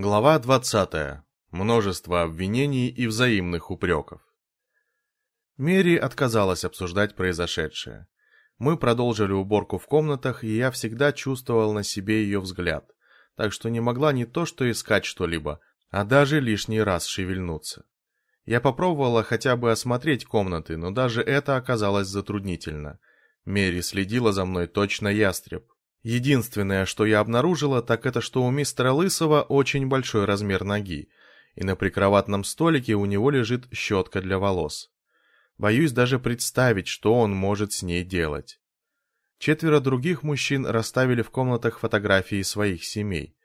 Глава 20. Множество обвинений и взаимных упреков. Мери отказалась обсуждать произошедшее. Мы продолжили уборку в комнатах, и я всегда чувствовал на себе ее взгляд, так что не могла не то что искать что-либо, а даже лишний раз шевельнуться. Я попробовала хотя бы осмотреть комнаты, но даже это оказалось затруднительно. Мери следила за мной точно ястреб. Единственное, что я обнаружила, так это что у мистера Лысого очень большой размер ноги, и на прикроватном столике у него лежит щетка для волос. Боюсь даже представить, что он может с ней делать. Четверо других мужчин расставили в комнатах фотографии своих семей.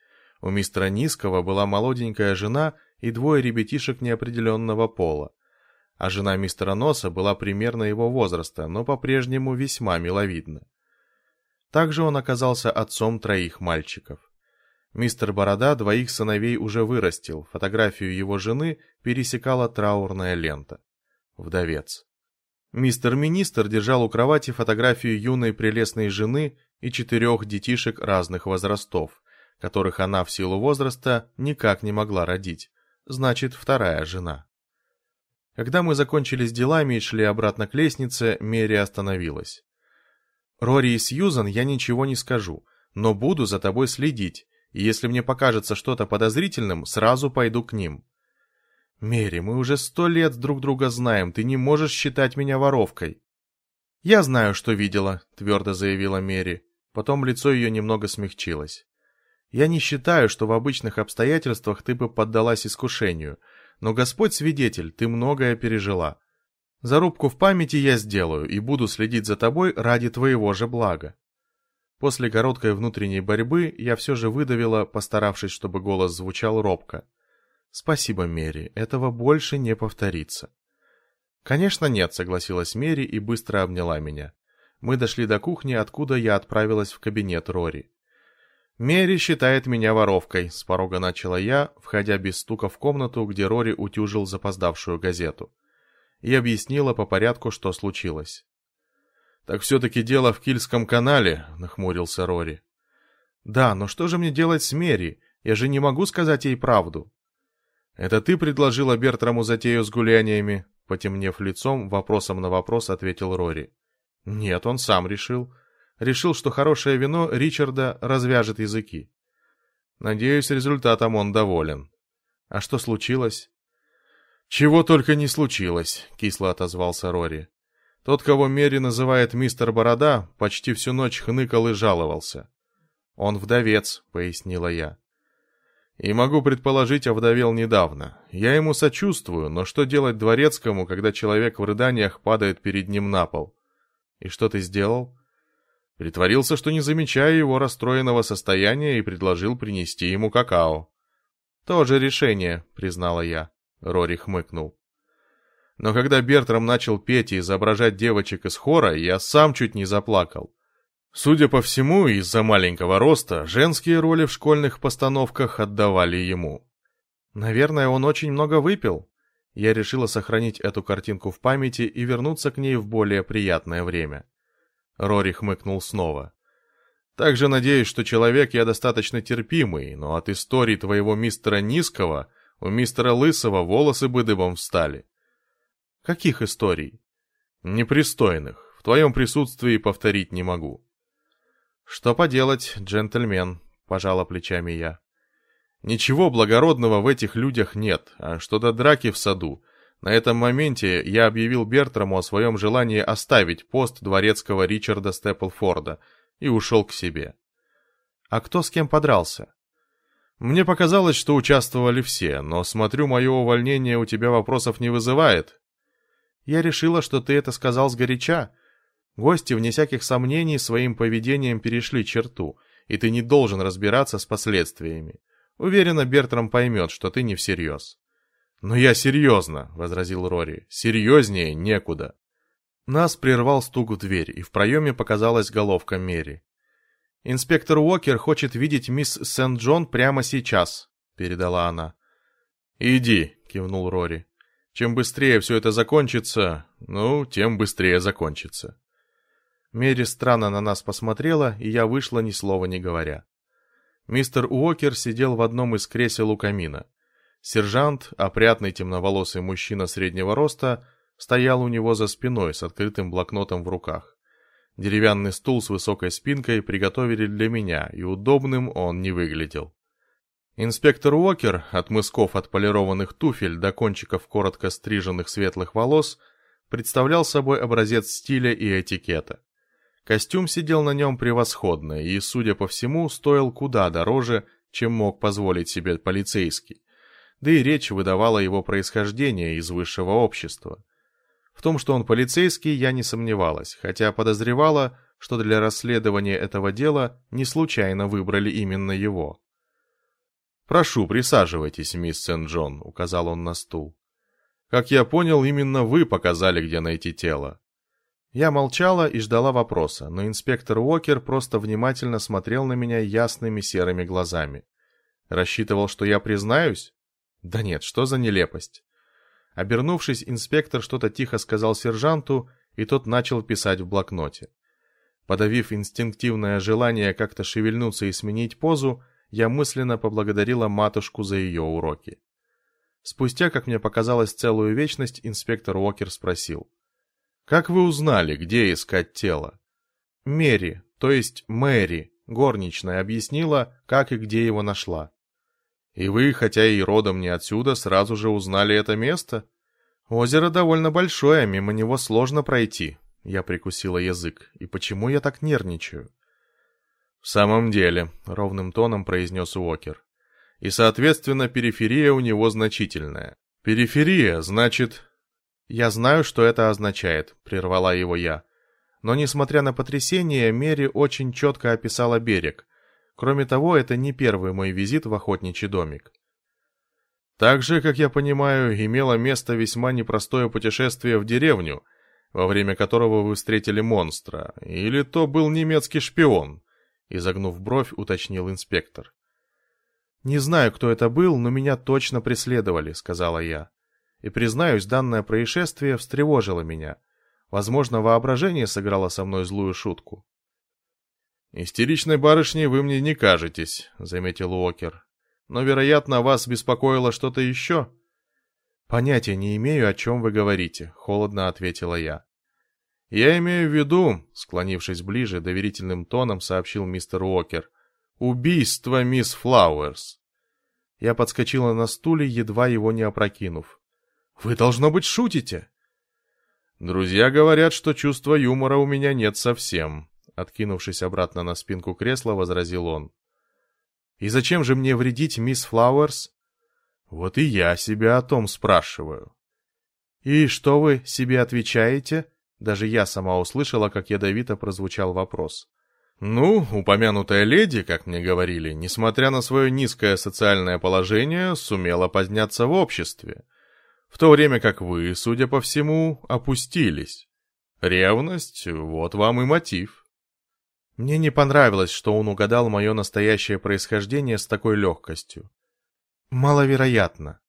У мистера Низкого была молоденькая жена и двое ребятишек неопределенного пола. А жена мистера Носа была примерно его возраста, но по-прежнему весьма миловидна. Также он оказался отцом троих мальчиков. Мистер Борода двоих сыновей уже вырастил, фотографию его жены пересекала траурная лента. Вдовец. Мистер Министр держал у кровати фотографию юной прелестной жены и четырех детишек разных возрастов, которых она в силу возраста никак не могла родить, значит, вторая жена. Когда мы закончили с делами и шли обратно к лестнице, Мери остановилась. Рори и Сьюзан я ничего не скажу, но буду за тобой следить, и если мне покажется что-то подозрительным, сразу пойду к ним. Мери, мы уже сто лет друг друга знаем, ты не можешь считать меня воровкой. Я знаю, что видела, твердо заявила Мери. Потом лицо ее немного смягчилось. Я не считаю, что в обычных обстоятельствах ты бы поддалась искушению, но Господь свидетель, ты многое пережила. Зарубку в памяти я сделаю и буду следить за тобой ради твоего же блага. После короткой внутренней борьбы я все же выдавила, постаравшись, чтобы голос звучал робко. Спасибо, Мери, этого больше не повторится. Конечно, нет, согласилась Мери и быстро обняла меня. Мы дошли до кухни, откуда я отправилась в кабинет Рори. Мери считает меня воровкой, с порога начала я, входя без стука в комнату, где Рори утюжил запоздавшую газету и объяснила по порядку, что случилось. «Так все-таки дело в Кильском канале», — нахмурился Рори. «Да, но что же мне делать с Мери? Я же не могу сказать ей правду». «Это ты предложила Бертраму затею с гуляниями?» Потемнев лицом, вопросом на вопрос ответил Рори. «Нет, он сам решил. Решил, что хорошее вино Ричарда развяжет языки. Надеюсь, результатом он доволен. А что случилось?» «Чего только не случилось», — кисло отозвался Рори. Тот, кого Мери называет мистер Борода, почти всю ночь хныкал и жаловался. «Он вдовец», — пояснила я. «И могу предположить, овдовел недавно. Я ему сочувствую, но что делать дворецкому, когда человек в рыданиях падает перед ним на пол? И что ты сделал?» Притворился, что не замечаю его расстроенного состояния и предложил принести ему какао. «Тоже решение», — признала я. Рори хмыкнул. Но когда Бертрам начал петь и изображать девочек из хора, я сам чуть не заплакал. Судя по всему, из-за маленького роста женские роли в школьных постановках отдавали ему. Наверное, он очень много выпил. Я решила сохранить эту картинку в памяти и вернуться к ней в более приятное время. Рори хмыкнул снова. Также надеюсь, что человек я достаточно терпимый, но от истории твоего мистера Низкого у мистера Лысого волосы бы дыбом встали. Каких историй? Непристойных. В твоем присутствии повторить не могу. Что поделать, джентльмен, пожала плечами я. Ничего благородного в этих людях нет, а что до драки в саду, на этом моменте я объявил Бертраму о своем желании оставить пост дворецкого Ричарда Степлфорда и ушел к себе. А кто с кем подрался? Мне показалось, что участвовали все, но смотрю, мое увольнение у тебя вопросов не вызывает. Я решила, что ты это сказал сгоряча. Гости, вне всяких сомнений, своим поведением перешли черту, и ты не должен разбираться с последствиями. Уверена, Бертрам поймет, что ты не всерьез. «Но я серьезно», — возразил Рори. «Серьезнее некуда». Нас прервал стук в дверь, и в проеме показалась головка Мери. «Инспектор Уокер хочет видеть мисс Сент-Джон прямо сейчас», — передала она. «Иди», — кивнул Рори. «Чем быстрее все это закончится, ну, тем быстрее закончится». Мери странно на нас посмотрела, и я вышла ни слова не говоря. Мистер Уокер сидел в одном из кресел у камина. Сержант, опрятный темноволосый мужчина среднего роста, стоял у него за спиной с открытым блокнотом в руках. Деревянный стул с высокой спинкой приготовили для меня, и удобным он не выглядел. Инспектор Уокер, от мысков отполированных туфель до кончиков коротко стриженных светлых волос, представлял собой образец стиля и этикета. Костюм сидел на нем превосходно и, судя по всему, стоил куда дороже, чем мог позволить себе полицейский. Да и речь выдавала его происхождение из высшего общества. В том, что он полицейский, я не сомневалась, хотя подозревала, что для расследования этого дела не случайно выбрали именно его. «Прошу, присаживайтесь, мисс Сент-Джон», — указал он на стул. «Как я понял, именно вы показали, где найти тело. Я молчала и ждала вопроса, но инспектор Уокер просто внимательно смотрел на меня ясными серыми глазами. Рассчитывал, что я признаюсь? Да нет, что за нелепость. Обернувшись, инспектор что-то тихо сказал сержанту, и тот начал писать в блокноте. Подавив инстинктивное желание как-то шевельнуться и сменить позу, я мысленно поблагодарила матушку за ее уроки. Спустя, как мне показалось, целую вечность, инспектор Уокер спросил — как вы узнали, где искать тело? Мери, то есть Мэри, горничная, объяснила, как и где его нашла. И вы, хотя и родом не отсюда, сразу же узнали это место? Озеро довольно большое, мимо него сложно пройти. Я прикусила язык. И почему я так нервничаю? В самом деле, ровным тоном произнес Уокер. И, соответственно, периферия у него значительная. Периферия, значит, «Я знаю, что это означает», — прервала его я. Но, несмотря на потрясение, Мери очень четко описала берег. Кроме того, это не первый мой визит в охотничий домик. Также, как я понимаю, имело место весьма непростое путешествие в деревню, во время которого вы встретили монстра, или то был немецкий шпион, изогнув бровь, уточнил инспектор. «Не знаю, кто это был, но меня точно преследовали», — сказала я. И, признаюсь, данное происшествие встревожило меня. Возможно, воображение сыграло со мной злую шутку. «Истеричной барышней вы мне не кажетесь», — заметил Уокер. «Но, вероятно, вас беспокоило что-то еще?» «Понятия не имею, о чем вы говорите», — холодно ответила я. «Я имею в виду», — склонившись ближе, доверительным тоном сообщил мистер Уокер, «убийство мисс Флауэрс». Я подскочила на стуле, едва его не опрокинув. Вы, должно быть, шутите. Друзья говорят, что чувства юмора у меня нет совсем. Откинувшись обратно на спинку кресла, возразил он. И зачем же мне вредить мисс Флауэрс? Вот и я себя о том спрашиваю. И что вы себе отвечаете? Даже я сама услышала, как ядовито прозвучал вопрос. Ну, упомянутая леди, как мне говорили, несмотря на свое низкое социальное положение, сумела подняться в обществе в то время как вы, судя по всему, опустились. Ревность — вот вам и мотив. Мне не понравилось, что он угадал мое настоящее происхождение с такой легкостью. Маловероятно.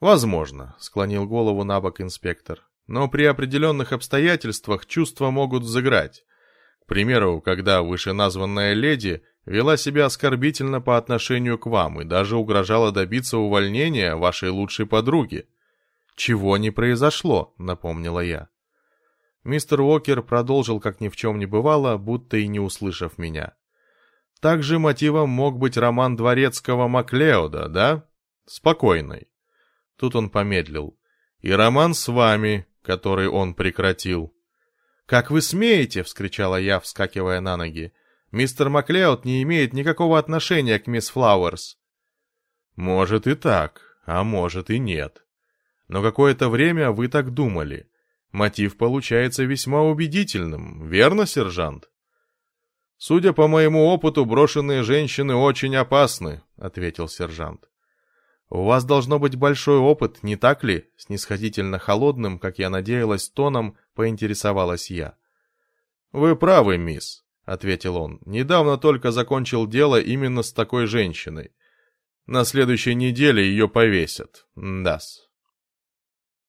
Возможно, склонил голову на бок инспектор. Но при определенных обстоятельствах чувства могут взыграть. К примеру, когда вышеназванная леди вела себя оскорбительно по отношению к вам и даже угрожала добиться увольнения вашей лучшей подруги. «Чего не произошло», — напомнила я. Мистер Уокер продолжил, как ни в чем не бывало, будто и не услышав меня. Также мотивом мог быть роман дворецкого Маклеода, да? Спокойный. Тут он помедлил. И роман с вами, который он прекратил. «Как вы смеете!» — вскричала я, вскакивая на ноги. «Мистер Маклеод не имеет никакого отношения к мисс Флауэрс». «Может и так, а может и нет. Но какое-то время вы так думали. Мотив получается весьма убедительным, верно, сержант? Судя по моему опыту, брошенные женщины очень опасны, ответил сержант. У вас должно быть большой опыт, не так ли? Снисходительно холодным, как я надеялась, тоном поинтересовалась я. Вы правы, мисс, ответил он. Недавно только закончил дело именно с такой женщиной. На следующей неделе ее повесят. Дас.